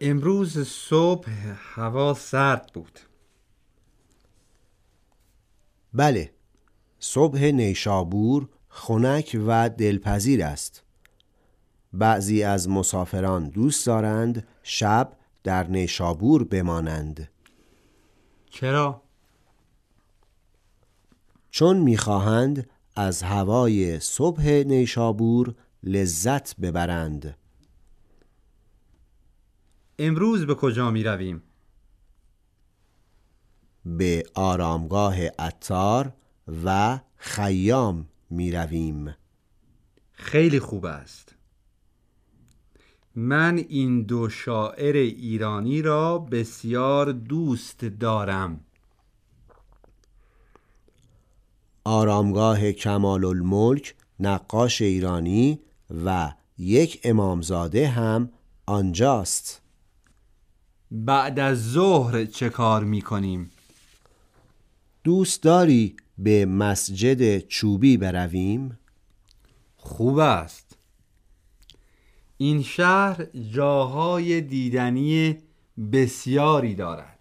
امروز صبح هوا سرد بود. بله صبح نیشابور خنک و دلپذیر است. بعضی از مسافران دوست دارند شب در نیشابور بمانند. چرا؟ چون می‌خواهند از هوای صبح نیشابور لذت ببرند. امروز به کجا می رویم؟ به آرامگاه اتار و خیام می رویم. خیلی خوب است. من این دو شاعر ایرانی را بسیار دوست دارم. آرامگاه کمال الملک نقاش ایرانی و یک امامزاده هم آنجاست. بعد از ظهر چه کار می کنیم؟ دوست داری به مسجد چوبی برویم؟ خوب است این شهر جاهای دیدنی بسیاری دارد